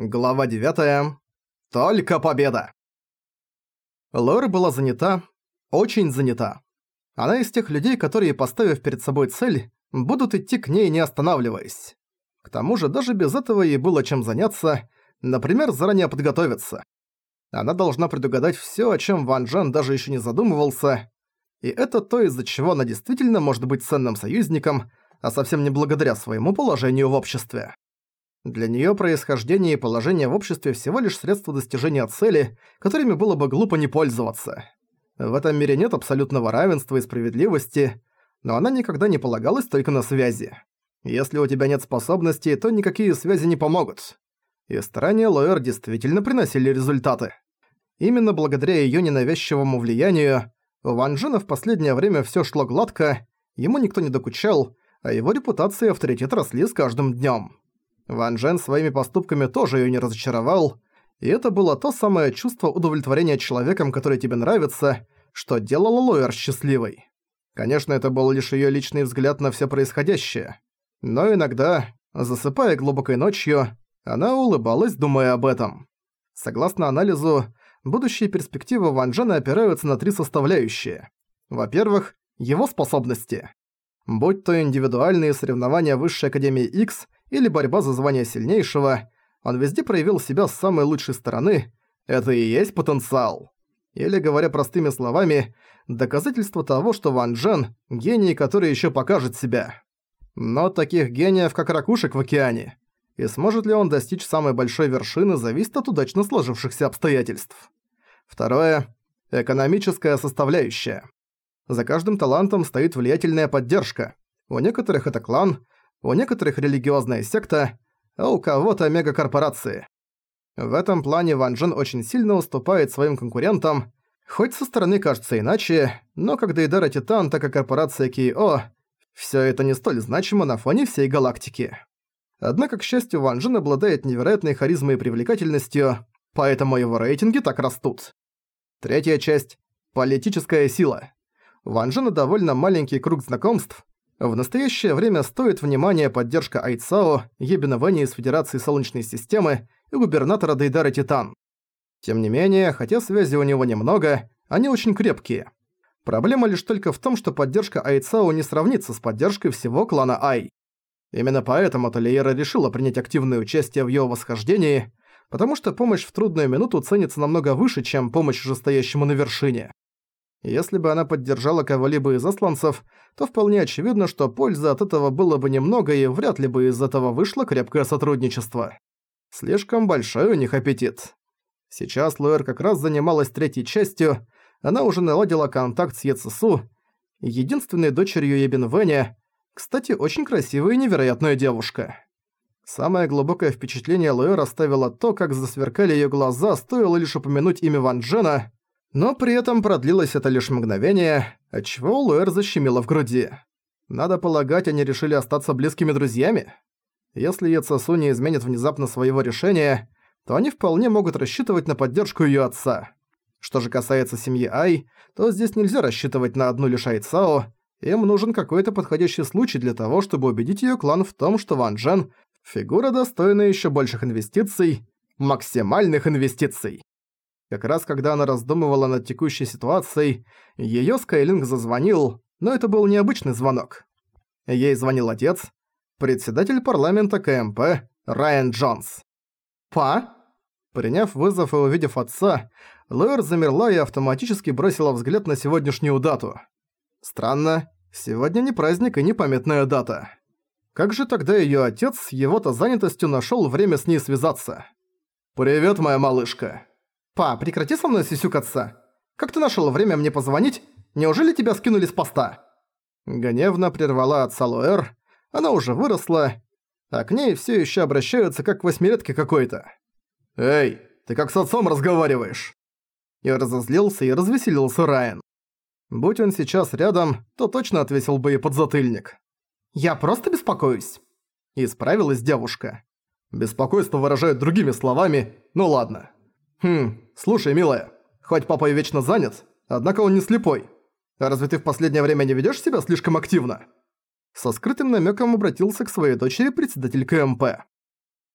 Глава 9. Только победа! Лора была занята, очень занята. Она из тех людей, которые, поставив перед собой цель, будут идти к ней не останавливаясь. К тому же даже без этого ей было чем заняться, например, заранее подготовиться. Она должна предугадать всё, о чём Ван Джен даже ещё не задумывался, и это то, из-за чего она действительно может быть ценным союзником, а совсем не благодаря своему положению в обществе. Для неё происхождение и положение в обществе всего лишь средства достижения цели, которыми было бы глупо не пользоваться. В этом мире нет абсолютного равенства и справедливости, но она никогда не полагалась только на связи. Если у тебя нет способностей, то никакие связи не помогут. И старания Лоэр действительно приносили результаты. Именно благодаря её ненавязчивому влиянию у Ван Джена в последнее время всё шло гладко, ему никто не докучал, а его репутация и авторитет росли с каждым днём. Ван Джен своими поступками тоже её не разочаровал, и это было то самое чувство удовлетворения человеком, который тебе нравится, что делало Лоэр счастливой. Конечно, это был лишь её личный взгляд на всё происходящее. Но иногда, засыпая глубокой ночью, она улыбалась, думая об этом. Согласно анализу, будущие перспективы Ван Джена опираются на три составляющие. Во-первых, его способности. Будь то индивидуальные соревнования Высшей Академии X или борьба за звание сильнейшего, он везде проявил себя с самой лучшей стороны, это и есть потенциал. Или, говоря простыми словами, доказательство того, что Ван Джен – гений, который еще покажет себя. Но таких гениев, как ракушек в океане. И сможет ли он достичь самой большой вершины, зависит от удачно сложившихся обстоятельств. Второе – экономическая составляющая. За каждым талантом стоит влиятельная поддержка. У некоторых это клан – у некоторых религиозная секта, а у кого-то мегакорпорации. В этом плане Ван Джен очень сильно уступает своим конкурентам, хоть со стороны кажется иначе, но как Дейдара Титан, так и корпорация Кио, всё это не столь значимо на фоне всей галактики. Однако, к счастью, Ван Джен обладает невероятной харизмой и привлекательностью, поэтому его рейтинги так растут. Третья часть – политическая сила. Ван Джена довольно маленький круг знакомств, в настоящее время стоит внимания поддержка Айцао, Ебина Вэни из Федерации Солнечной системы и губернатора Дейдара Титан. Тем не менее, хотя связи у него немного, они очень крепкие. Проблема лишь только в том, что поддержка Айцао не сравнится с поддержкой всего клана Ай. Именно поэтому Талиера решила принять активное участие в его восхождении, потому что помощь в трудную минуту ценится намного выше, чем помощь уже стоящему на вершине. Если бы она поддержала кого-либо из засланцев, то вполне очевидно, что пользы от этого было бы немного и вряд ли бы из этого вышло крепкое сотрудничество. Слишком большой у них аппетит. Сейчас Луэр как раз занималась третьей частью, она уже наладила контакт с Ецесу, единственной дочерью Ебенвеня, кстати, очень красивая и невероятная девушка. Самое глубокое впечатление Луэр оставило то, как засверкали её глаза, стоило лишь упомянуть имя Ван Джена, но при этом продлилось это лишь мгновение, отчего Луэр защемило в груди. Надо полагать, они решили остаться близкими друзьями? Если Яцесу не изменит внезапно своего решения, то они вполне могут рассчитывать на поддержку её отца. Что же касается семьи Ай, то здесь нельзя рассчитывать на одну лишь Айцао, им нужен какой-то подходящий случай для того, чтобы убедить её клан в том, что Ван Джен – фигура, достойная ещё больших инвестиций, максимальных инвестиций. Как раз когда она раздумывала над текущей ситуацией, её Скайлинг зазвонил, но это был необычный звонок. Ей звонил отец, председатель парламента КМП Райан Джонс. «Па?» Приняв вызов и увидев отца, Лоэр замерла и автоматически бросила взгляд на сегодняшнюю дату. Странно, сегодня не праздник и не памятная дата. Как же тогда её отец с его-то занятостью нашёл время с ней связаться? «Привет, моя малышка!» «Па, прекрати со мной сисюкаться! Как ты нашёл время мне позвонить? Неужели тебя скинули с поста?» Гневно прервала отца Луэр. Она уже выросла, а к ней всё ещё обращаются как к восьмилетке какой-то. «Эй, ты как с отцом разговариваешь?» И разозлился и развеселился Райан. Будь он сейчас рядом, то точно отвесил бы ей подзатыльник. «Я просто беспокоюсь», — исправилась девушка. «Беспокойство выражают другими словами, ну ладно». «Хм, слушай, милая, хоть папа и вечно занят, однако он не слепой. А разве ты в последнее время не ведёшь себя слишком активно?» Со скрытым намёком обратился к своей дочери председатель КМП.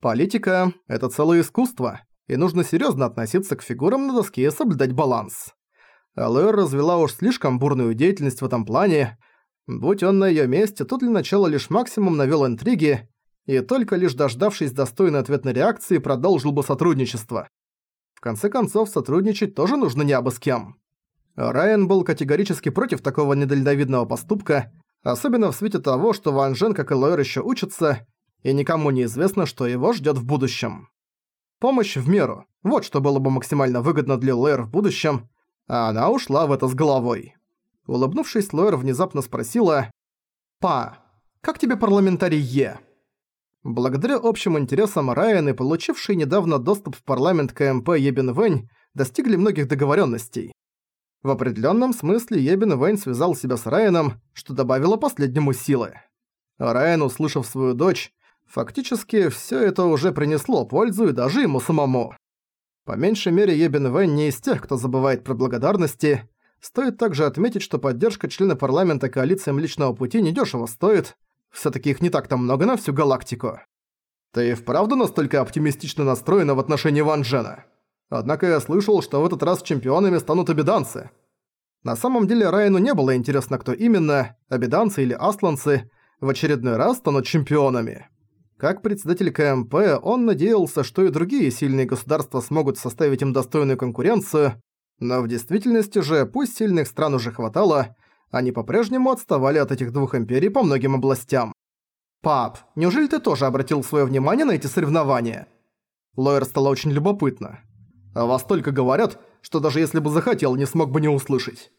Политика – это целое искусство, и нужно серьезно относиться к фигурам на доске и соблюдать баланс. Алэр развела уж слишком бурную деятельность в этом плане. Будь он на её месте, то для начала лишь максимум навёл интриги, и только лишь дождавшись достойной ответной реакции, продолжил бы сотрудничество. Конце концов, сотрудничать тоже нужно не абы с кем. Райан был категорически против такого недальновидного поступка, особенно в свете того, что Ван Жен, как и Лойер, ещё учится, и никому не известно, что его ждёт в будущем. Помощь в меру – вот что было бы максимально выгодно для Лойер в будущем, а она ушла в это с головой. Улыбнувшись, Лойер внезапно спросила «Па, как тебе парламентарий Е?» Благодаря общим интересам Райан и получивший недавно доступ в парламент КМП Ебин Вэнь достигли многих договоренностей. В определенном смысле Ебин Вэнь связал себя с Райаном, что добавило последнему силы. Райан, услышав свою дочь, фактически все это уже принесло пользу и даже ему самому. По меньшей мере, Ебин Вэнь не из тех, кто забывает про благодарности. Стоит также отметить, что поддержка члена парламента коалиции Млечного Пути недешево стоит, Всё-таки их не так-то много на всю галактику. Ты и вправду настолько оптимистично настроена в отношении Ван Джена? Однако я слышал, что в этот раз чемпионами станут обиданцы. На самом деле Райану не было интересно, кто именно, обиданцы или асланцы, в очередной раз станут чемпионами. Как председатель КМП, он надеялся, что и другие сильные государства смогут составить им достойную конкуренцию, но в действительности же, пусть сильных стран уже хватало, они по-прежнему отставали от этих двух империй по многим областям. «Пап, неужели ты тоже обратил свое внимание на эти соревнования?» Лойер стало очень любопытно. «О вас только говорят, что даже если бы захотел, не смог бы не услышать.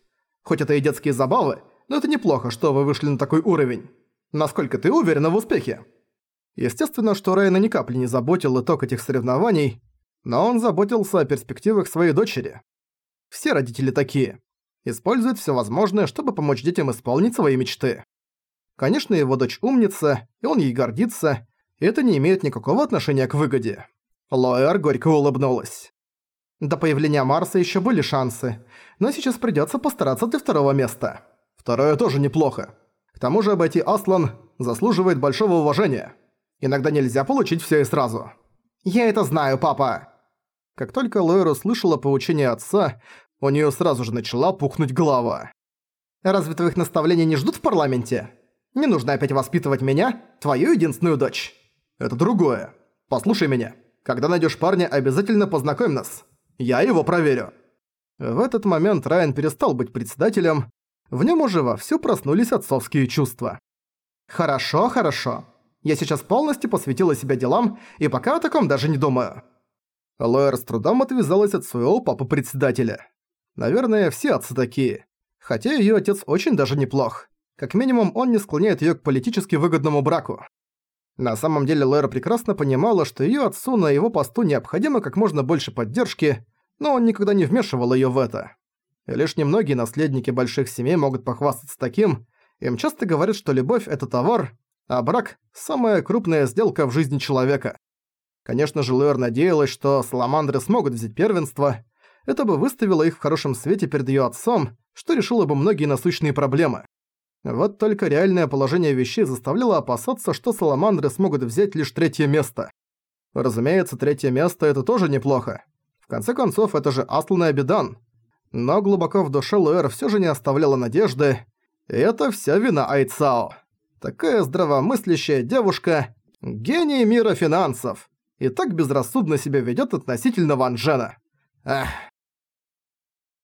Хоть это и детские забавы, но это неплохо, что вы вышли на такой уровень. Насколько ты уверена в успехе?» Естественно, что Райана ни капли не заботил итог этих соревнований, но он заботился о перспективах своей дочери. Все родители такие использует все возможное, чтобы помочь детям исполнить свои мечты. Конечно, его дочь умница, и он ей гордится, и это не имеет никакого отношения к выгоде. Лоэр горько улыбнулась. До появления Марса еще были шансы, но сейчас придется постараться для второго места. Второе тоже неплохо. К тому же обойти Аслан заслуживает большого уважения. Иногда нельзя получить все и сразу. «Я это знаю, папа!» Как только Лоэр услышала поучение отца, у нее сразу же начала пухнуть голова. «Разве твоих наставлений не ждут в парламенте? Не нужно опять воспитывать меня, твою единственную дочь. Это другое. Послушай меня. Когда найдешь парня, обязательно познакомь нас. Я его проверю». В этот момент Райан перестал быть председателем, в нем уже вовсю проснулись отцовские чувства. «Хорошо, хорошо. Я сейчас полностью посвятила себя делам и пока о таком даже не думаю». Лоэр с трудом отвязалась от своего папы-председателя. Наверное, все отцы такие. Хотя её отец очень даже неплох. Как минимум, он не склоняет её к политически выгодному браку. На самом деле Лэра прекрасно понимала, что её отцу на его посту необходимо как можно больше поддержки, но он никогда не вмешивал её в это. Лишь немногие наследники больших семей могут похвастаться таким, им часто говорят, что любовь – это товар, а брак – самая крупная сделка в жизни человека. Конечно же, Лэр надеялась, что саламандры смогут взять первенство, это бы выставило их в хорошем свете перед её отцом, что решило бы многие насущные проблемы. Вот только реальное положение вещей заставляло опасаться, что саламандры смогут взять лишь третье место. Разумеется, третье место – это тоже неплохо. В конце концов, это же Аслан и Абидан. Но глубоко в душе Луэр всё же не оставляла надежды. И это вся вина Айцао. Такая здравомыслящая девушка – гений мира финансов. И так безрассудно себя ведёт относительно Ван Джена. Эх.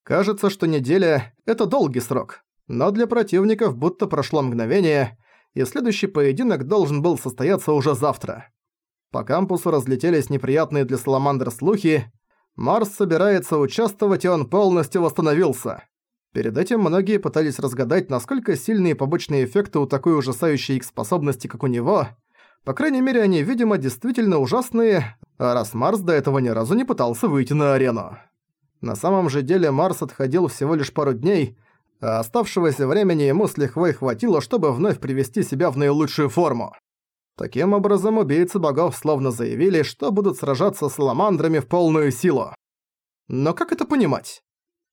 Кажется, что неделя – это долгий срок, но для противников будто прошло мгновение, и следующий поединок должен был состояться уже завтра. По кампусу разлетелись неприятные для Саламандр слухи. Марс собирается участвовать, и он полностью восстановился. Перед этим многие пытались разгадать, насколько сильные побочные эффекты у такой ужасающей их способности, как у него. По крайней мере, они, видимо, действительно ужасные, а раз Марс до этого ни разу не пытался выйти на арену. На самом же деле Марс отходил всего лишь пару дней, а оставшегося времени ему с лихвой хватило, чтобы вновь привести себя в наилучшую форму. Таким образом, убийцы богов словно заявили, что будут сражаться с ламандрами в полную силу. Но как это понимать?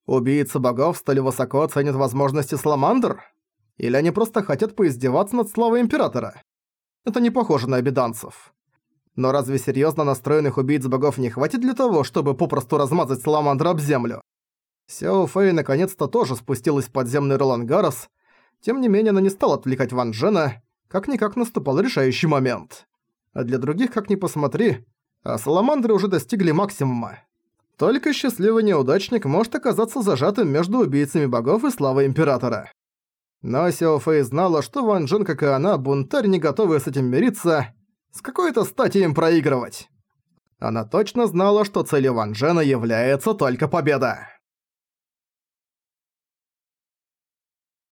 Убийцы богов стали высоко оценят возможности Саламандр? Или они просто хотят поиздеваться над славой Императора? Это не похоже на обиданцев. Но разве серьезно настроенных убийц богов не хватит для того, чтобы попросту размазать Саламандра об землю? Сяо Фэй наконец-то тоже спустилась в подземный Ролан Гарос. Тем не менее, она не стала отвлекать Ван Джена, как-никак наступал решающий момент. А для других, как ни посмотри, а Саламандры уже достигли максимума. Только счастливый неудачник может оказаться зажатым между убийцами богов и славой Императора. Но Сяо Фэй знала, что Ван Джен, как и она, бунтарь, не готовы с этим мириться. С какой-то стати им проигрывать? Она точно знала, что целью Ван Джена является только победа.